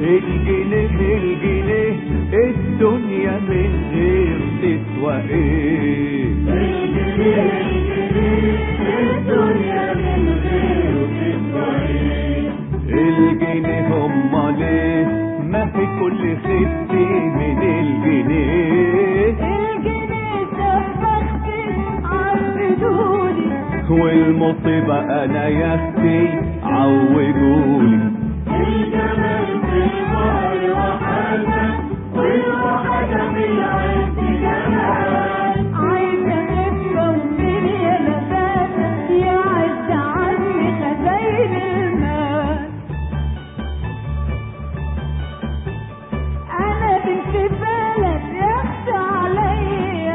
الجنيه الجنيه الدنيا من غير تسوى إيه؟ الجنيه الجنيه الدنيا من غير تسوى إيه الجنيه هما ليه ما في كل خدي من الجنيه الجنيه تبختي عبدوني والمصيبة أنا يا أختي عوجوني.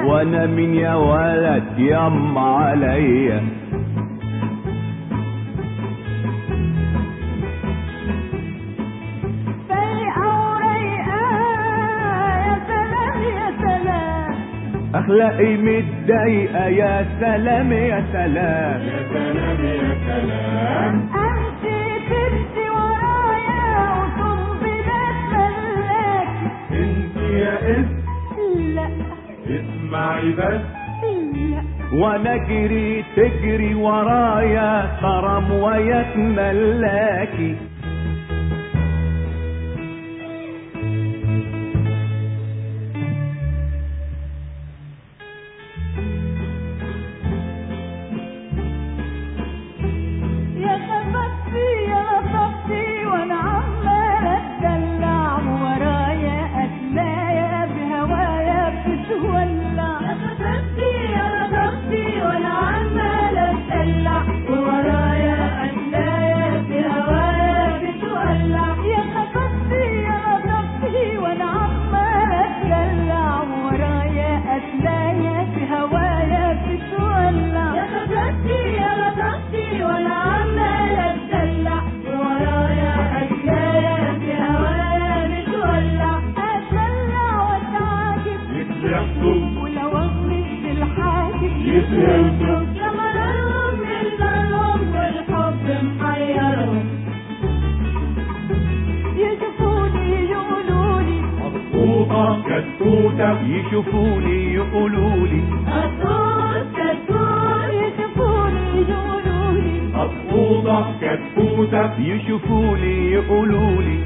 وأنا من يا ولد يم عليا. اخلاقي متضايقة يا سلام يا سلام. يا سلام يا سلام. أمشي تمشي ورايا وتنبلات ملاكي إنت يا اسم لا. اسمعي بس. لا. وأنا اجري تجري ورايا كرم ويتملاكي يا ورايا اتلايا بهوايا بتولع يا خفتي يا لطفتي وأنا عمالة اتدلع ورايا اتلايا بهوايا بتولع أتدلع واتعاجب يتلحقوا ولو اغمض الحاجب يتهموا. مظبوطة كتكوتة يشوفوني يقولولي. أتوت كتكوت يشوفوني يقولولي. مظبوطة كتكوتة يشوفوني يقولولي.